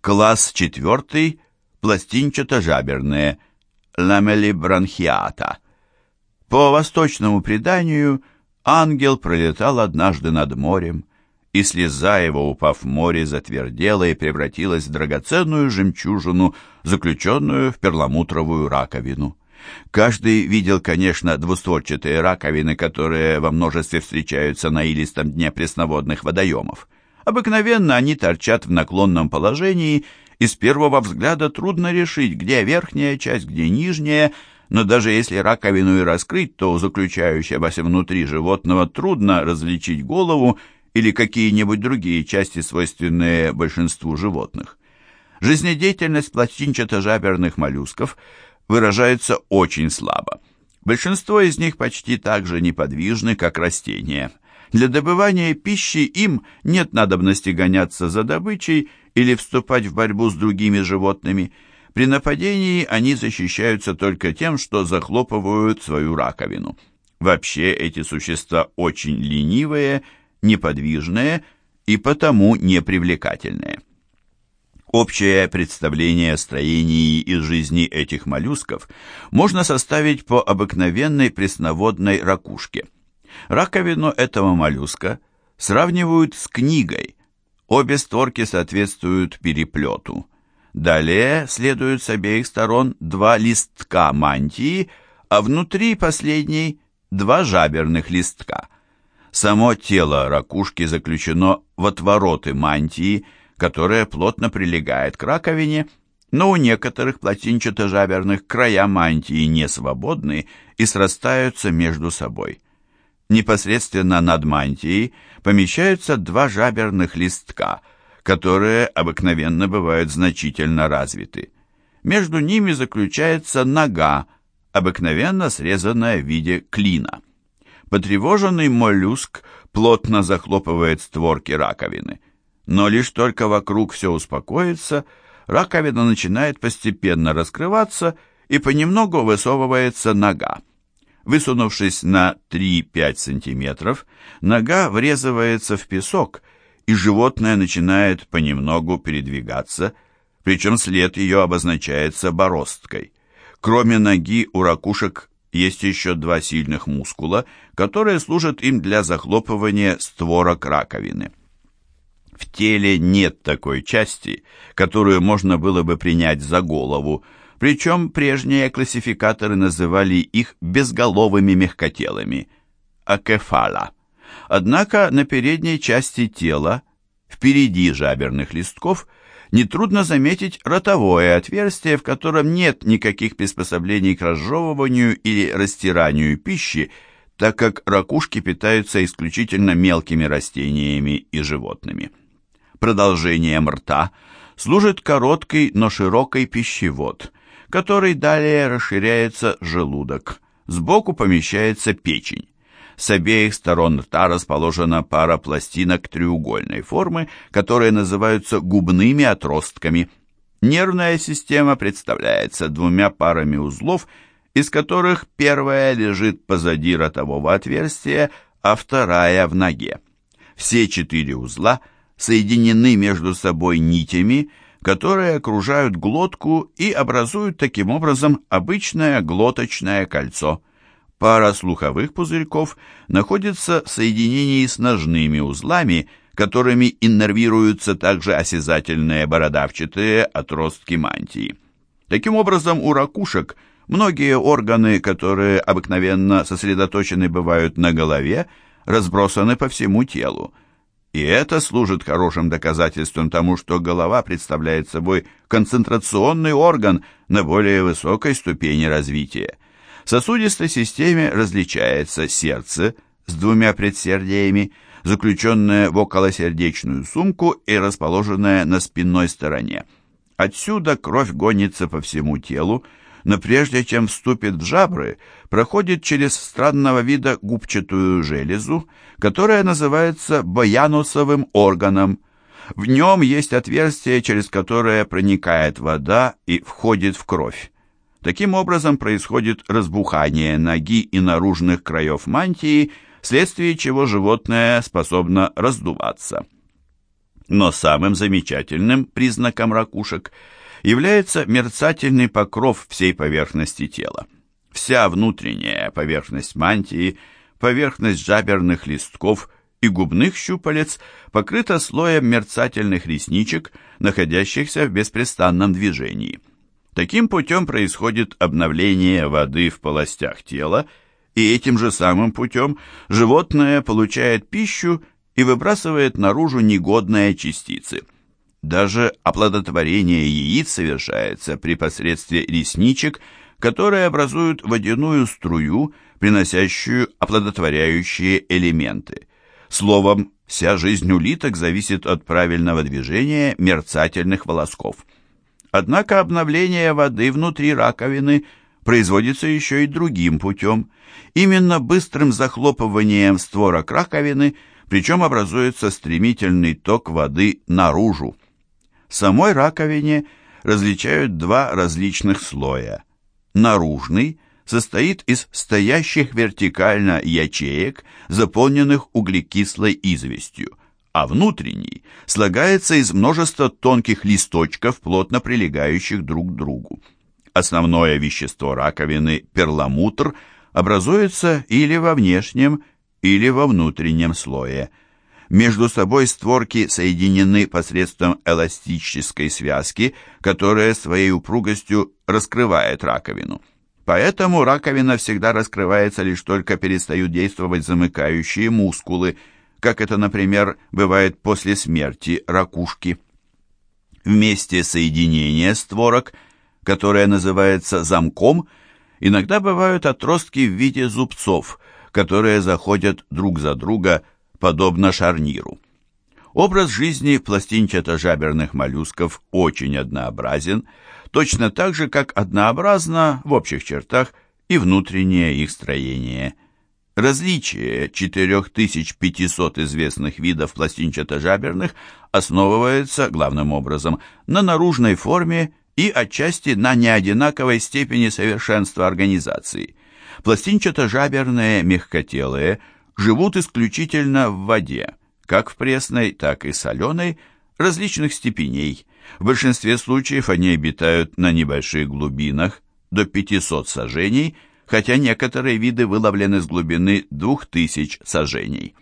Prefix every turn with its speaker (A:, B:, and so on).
A: Класс четвертый – пластинчато-жаберные, ламелибранхиата. По восточному преданию, ангел пролетал однажды над морем, и слеза его, упав в море, затвердела и превратилась в драгоценную жемчужину, заключенную в перламутровую раковину. Каждый видел, конечно, двустворчатые раковины, которые во множестве встречаются на илистом дне пресноводных водоемов. Обыкновенно они торчат в наклонном положении, и с первого взгляда трудно решить, где верхняя часть, где нижняя, но даже если раковину и раскрыть, то заключающегося внутри животного трудно различить голову или какие-нибудь другие части, свойственные большинству животных. Жизнедеятельность пластинчато-жаберных моллюсков выражается очень слабо. Большинство из них почти так же неподвижны, как растения. Для добывания пищи им нет надобности гоняться за добычей или вступать в борьбу с другими животными. При нападении они защищаются только тем, что захлопывают свою раковину. Вообще эти существа очень ленивые неподвижные и потому непривлекательные. Общее представление о строении и жизни этих моллюсков можно составить по обыкновенной пресноводной ракушке. Раковину этого моллюска сравнивают с книгой. Обе створки соответствуют переплету. Далее следуют с обеих сторон два листка мантии, а внутри последней два жаберных листка – Само тело ракушки заключено в отвороты мантии, которая плотно прилегает к раковине, но у некоторых пластинчато-жаберных края мантии не свободны и срастаются между собой. Непосредственно над мантией помещаются два жаберных листка, которые обыкновенно бывают значительно развиты. Между ними заключается нога, обыкновенно срезанная в виде клина. Потревоженный моллюск плотно захлопывает створки раковины. Но лишь только вокруг все успокоится, раковина начинает постепенно раскрываться и понемногу высовывается нога. Высунувшись на 3-5 сантиметров, нога врезывается в песок, и животное начинает понемногу передвигаться, причем след ее обозначается бороздкой. Кроме ноги у ракушек есть еще два сильных мускула, которые служат им для захлопывания створок раковины. В теле нет такой части, которую можно было бы принять за голову, причем прежние классификаторы называли их безголовыми мягкотелыми – акефала. Однако на передней части тела, впереди жаберных листков – нетрудно заметить ротовое отверстие, в котором нет никаких приспособлений к разжевыванию или растиранию пищи, так как ракушки питаются исключительно мелкими растениями и животными. Продолжением рта служит короткий, но широкий пищевод, который далее расширяется желудок. Сбоку помещается печень. С обеих сторон рта расположена пара пластинок треугольной формы, которые называются губными отростками. Нервная система представляется двумя парами узлов, из которых первая лежит позади ротового отверстия, а вторая в ноге. Все четыре узла соединены между собой нитями, которые окружают глотку и образуют таким образом обычное глоточное кольцо. Пара слуховых пузырьков находится в соединении с ножными узлами, которыми иннервируются также осязательные бородавчатые отростки мантии. Таким образом, у ракушек многие органы, которые обыкновенно сосредоточены бывают на голове, разбросаны по всему телу. И это служит хорошим доказательством тому, что голова представляет собой концентрационный орган на более высокой ступени развития. В сосудистой системе различается сердце с двумя предсердиями, заключенное в околосердечную сумку и расположенное на спинной стороне. Отсюда кровь гонится по всему телу, но прежде чем вступит в жабры, проходит через странного вида губчатую железу, которая называется баянусовым органом. В нем есть отверстие, через которое проникает вода и входит в кровь. Таким образом происходит разбухание ноги и наружных краев мантии, вследствие чего животное способно раздуваться. Но самым замечательным признаком ракушек является мерцательный покров всей поверхности тела. Вся внутренняя поверхность мантии, поверхность жаберных листков и губных щупалец покрыта слоем мерцательных ресничек, находящихся в беспрестанном движении. Таким путем происходит обновление воды в полостях тела, и этим же самым путем животное получает пищу и выбрасывает наружу негодные частицы. Даже оплодотворение яиц совершается при посредстве ресничек, которые образуют водяную струю, приносящую оплодотворяющие элементы. Словом, вся жизнь улиток зависит от правильного движения мерцательных волосков. Однако обновление воды внутри раковины производится еще и другим путем. Именно быстрым захлопыванием створок раковины, причем образуется стремительный ток воды наружу. Самой раковине различают два различных слоя. Наружный состоит из стоящих вертикально ячеек, заполненных углекислой известью а внутренний слагается из множества тонких листочков, плотно прилегающих друг к другу. Основное вещество раковины, перламутр, образуется или во внешнем, или во внутреннем слое. Между собой створки соединены посредством эластической связки, которая своей упругостью раскрывает раковину. Поэтому раковина всегда раскрывается лишь только перестают действовать замыкающие мускулы – как это, например, бывает после смерти ракушки. В месте соединения створок, которое называется замком, иногда бывают отростки в виде зубцов, которые заходят друг за друга, подобно шарниру. Образ жизни пластинчато-жаберных моллюсков очень однообразен, точно так же, как однообразно в общих чертах и внутреннее их строение – Различие 4500 известных видов пластинчато-жаберных основывается, главным образом, на наружной форме и отчасти на неодинаковой степени совершенства организации. Пластинчато-жаберные мягкотелые живут исключительно в воде, как в пресной, так и соленой, различных степеней. В большинстве случаев они обитают на небольших глубинах, до 500 сажений – хотя некоторые виды выловлены с глубины 2000 сажений.